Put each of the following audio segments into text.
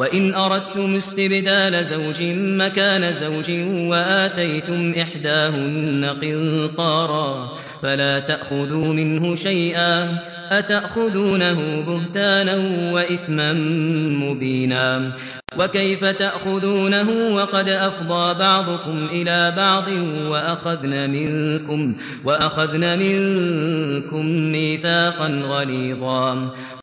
وإن أردتم استبدال زوج مكان زوج وآتيتم إحداهن قنطارا فلا تأخذوا منه شيئا أتأخذونه بهتانا وإثما مبينا وكيف تأخذونه وقد أفضى بعضكم إلى بعض وأخذن منكم, وأخذن منكم ميثاقا غليظا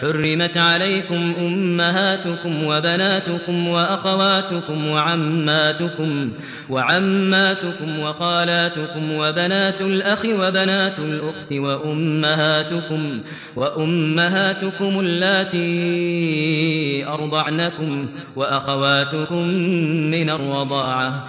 حرمت عليكم أمهاتكم وبناتكم وأخواتكم وعماتكم وعماتكم وخالاتكم وبنات الأخ وبنات الأخت وأمهاتكم وأمهاتكم اللاتي أرضعنكم وأخواتكم من الرضاعة